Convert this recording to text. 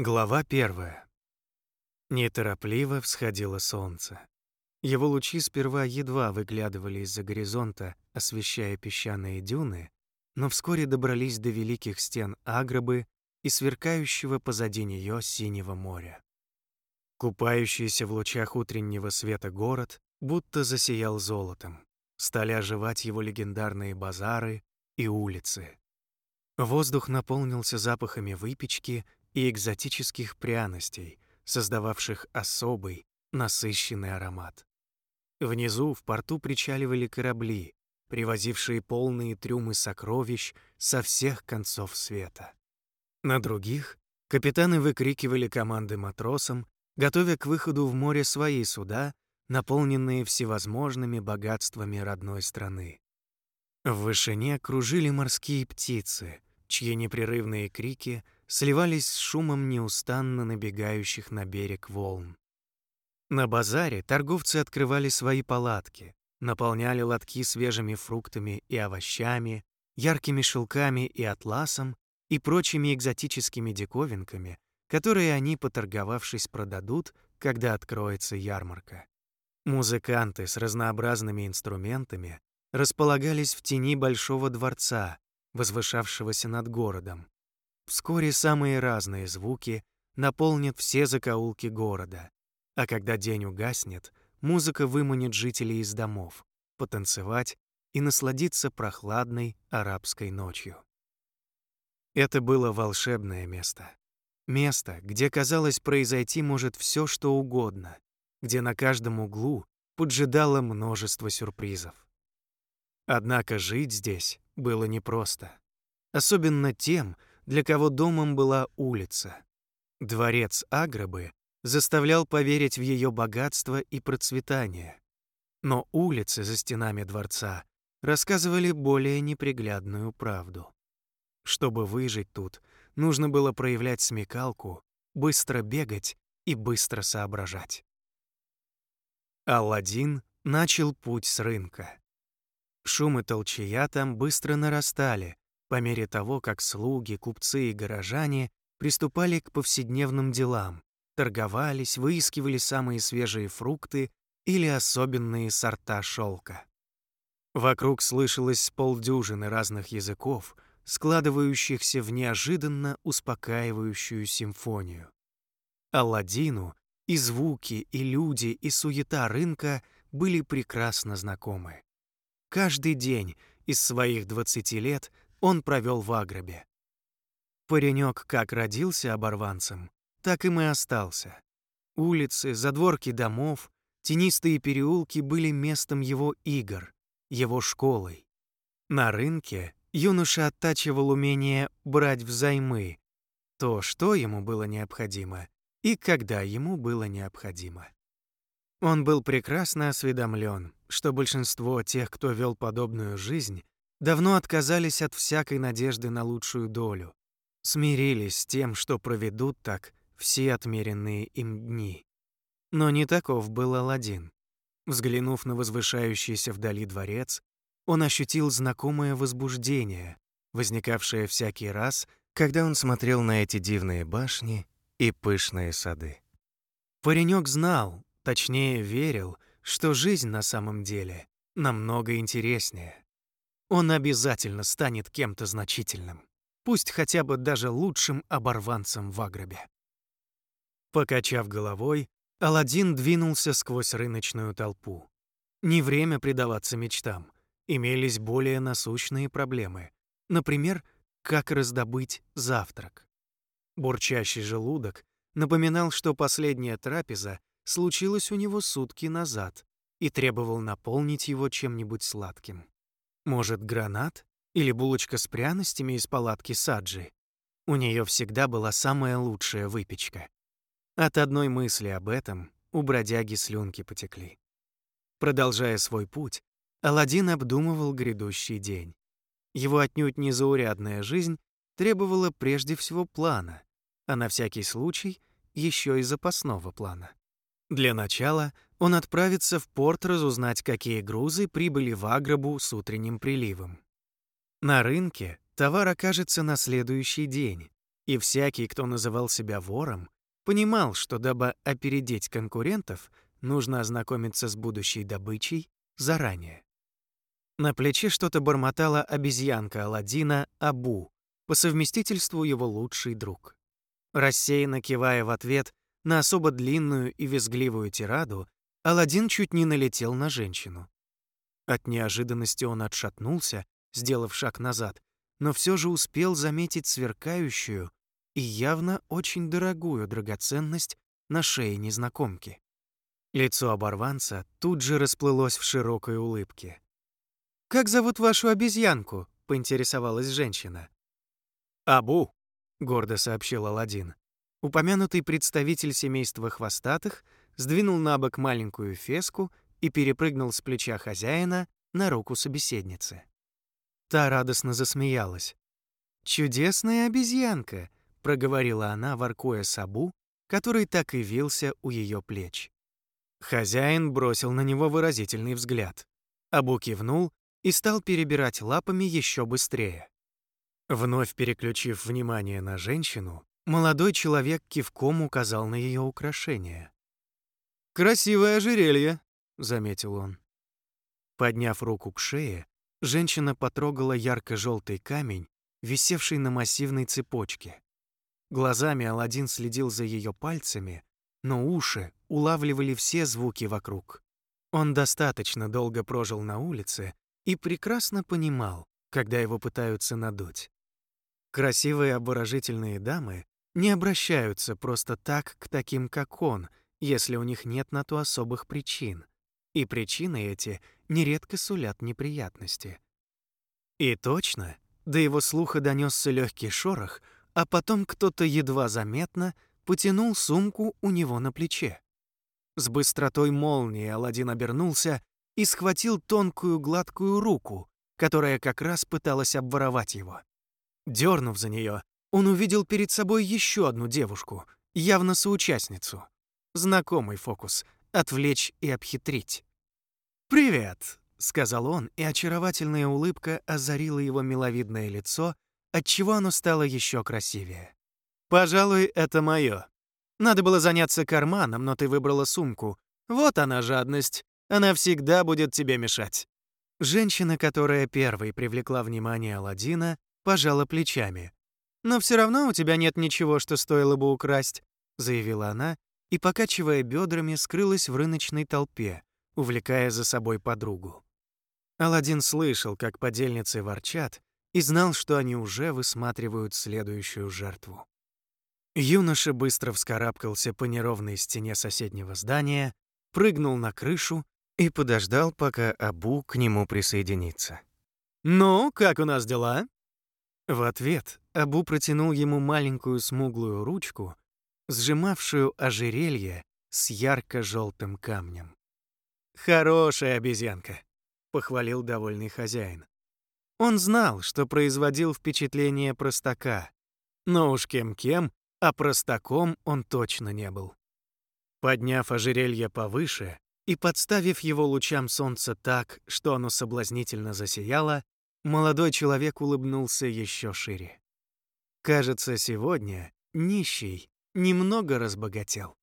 Глава первая. Неторопливо всходило солнце. Его лучи сперва едва выглядывали из-за горизонта, освещая песчаные дюны, но вскоре добрались до великих стен Агробы и сверкающего позади нее синего моря. Купающийся в лучах утреннего света город будто засиял золотом. Стали оживать его легендарные базары и улицы. Воздух наполнился запахами выпечки и экзотических пряностей, создававших особый, насыщенный аромат. Внизу в порту причаливали корабли, привозившие полные трюмы сокровищ со всех концов света. На других капитаны выкрикивали команды матросам, готовя к выходу в море свои суда, наполненные всевозможными богатствами родной страны. В вышине кружили морские птицы, чьи непрерывные крики — сливались с шумом неустанно набегающих на берег волн. На базаре торговцы открывали свои палатки, наполняли лотки свежими фруктами и овощами, яркими шелками и атласом и прочими экзотическими диковинками, которые они, поторговавшись, продадут, когда откроется ярмарка. Музыканты с разнообразными инструментами располагались в тени большого дворца, возвышавшегося над городом, Вскоре самые разные звуки наполнят все закоулки города, а когда день угаснет, музыка выманит жителей из домов, потанцевать и насладиться прохладной арабской ночью. Это было волшебное место. Место, где, казалось, произойти может все, что угодно, где на каждом углу поджидало множество сюрпризов. Однако жить здесь было непросто. Особенно тем, для кого домом была улица. Дворец Агробы заставлял поверить в ее богатство и процветание. Но улицы за стенами дворца рассказывали более неприглядную правду. Чтобы выжить тут, нужно было проявлять смекалку, быстро бегать и быстро соображать. Алладин начал путь с рынка. Шум и толчая там быстро нарастали, по мере того, как слуги, купцы и горожане приступали к повседневным делам, торговались, выискивали самые свежие фрукты или особенные сорта шелка. Вокруг слышалось полдюжины разных языков, складывающихся в неожиданно успокаивающую симфонию. Алладину и звуки, и люди, и суета рынка были прекрасно знакомы. Каждый день из своих двадцати лет он провел в Агробе. Паренек как родился оборванцем, так им и остался. Улицы, задворки домов, тенистые переулки были местом его игр, его школой. На рынке юноша оттачивал умение брать взаймы то, что ему было необходимо и когда ему было необходимо. Он был прекрасно осведомлен, что большинство тех, кто вел подобную жизнь, давно отказались от всякой надежды на лучшую долю, смирились с тем, что проведут так все отмеренные им дни. Но не таков был Аладдин. Взглянув на возвышающийся вдали дворец, он ощутил знакомое возбуждение, возникавшее всякий раз, когда он смотрел на эти дивные башни и пышные сады. Паренек знал, точнее верил, что жизнь на самом деле намного интереснее. Он обязательно станет кем-то значительным, пусть хотя бы даже лучшим оборванцем в Агробе. Покачав головой, Аладдин двинулся сквозь рыночную толпу. Не время предаваться мечтам. Имелись более насущные проблемы. Например, как раздобыть завтрак. Бурчащий желудок напоминал, что последняя трапеза случилась у него сутки назад и требовал наполнить его чем-нибудь сладким. Может, гранат? Или булочка с пряностями из палатки Саджи? У нее всегда была самая лучшая выпечка. От одной мысли об этом у бродяги слюнки потекли. Продолжая свой путь, Аладдин обдумывал грядущий день. Его отнюдь незаурядная жизнь требовала прежде всего плана, а на всякий случай еще и запасного плана. Для начала он отправится в порт разузнать, какие грузы прибыли в Агробу с утренним приливом. На рынке товар окажется на следующий день, И всякий, кто называл себя вором, понимал, что дабы опередить конкурентов, нужно ознакомиться с будущей добычей заранее. На плече что-то бормотала обезьянка Аладдина Абу, по совместительству его лучший друг. Рассеянно кивая в ответ на особо длинную и визгливую тираду, Аладдин чуть не налетел на женщину. От неожиданности он отшатнулся, сделав шаг назад, но все же успел заметить сверкающую и явно очень дорогую драгоценность на шее незнакомки. Лицо оборванца тут же расплылось в широкой улыбке. «Как зовут вашу обезьянку?» — поинтересовалась женщина. «Абу», — гордо сообщил Аладдин. Упомянутый представитель семейства хвостатых сдвинул на бок маленькую феску и перепрыгнул с плеча хозяина на руку собеседницы. Та радостно засмеялась. «Чудесная обезьянка», — проговорила она, воркуя Сабу, который так и вился у ее плеч. Хозяин бросил на него выразительный взгляд. Абу кивнул и стал перебирать лапами еще быстрее. Вновь переключив внимание на женщину, молодой человек кивком указал на ее украшение. «Красивое ожерелье», — заметил он. Подняв руку к шее, женщина потрогала ярко-желтый камень, висевший на массивной цепочке. Глазами Аладдин следил за ее пальцами, но уши улавливали все звуки вокруг. Он достаточно долго прожил на улице и прекрасно понимал, когда его пытаются надуть. Красивые обворожительные дамы не обращаются просто так к таким, как он, если у них нет на то особых причин. И причины эти нередко сулят неприятности. И точно, до его слуха донесся легкий шорох, а потом кто-то едва заметно потянул сумку у него на плече. С быстротой молнии Аладдин обернулся и схватил тонкую гладкую руку, которая как раз пыталась обворовать его. Дернув за нее, он увидел перед собой еще одну девушку, явно соучастницу. Знакомый фокус — отвлечь и обхитрить. «Привет», — сказал он, и очаровательная улыбка озарила его миловидное лицо, отчего оно стало еще красивее. «Пожалуй, это мое. Надо было заняться карманом, но ты выбрала сумку. Вот она жадность. Она всегда будет тебе мешать». Женщина, которая первой привлекла внимание Аладдина, пожала плечами. «Но все равно у тебя нет ничего, что стоило бы украсть», — заявила она и, покачивая бедрами, скрылась в рыночной толпе, увлекая за собой подругу. Аладдин слышал, как подельницы ворчат, и знал, что они уже высматривают следующую жертву. Юноша быстро вскарабкался по неровной стене соседнего здания, прыгнул на крышу и подождал, пока Абу к нему присоединится. «Ну, как у нас дела?» В ответ Абу протянул ему маленькую смуглую ручку, сжимавшую ожерелье с ярко-желтым камнем. «Хорошая обезьянка», — похвалил довольный хозяин. Он знал, что производил впечатление простака, но уж кем-кем, а простаком он точно не был. Подняв ожерелье повыше и подставив его лучам солнца так, что оно соблазнительно засияло, молодой человек улыбнулся еще шире. Кажется, сегодня нищий немного разбогател.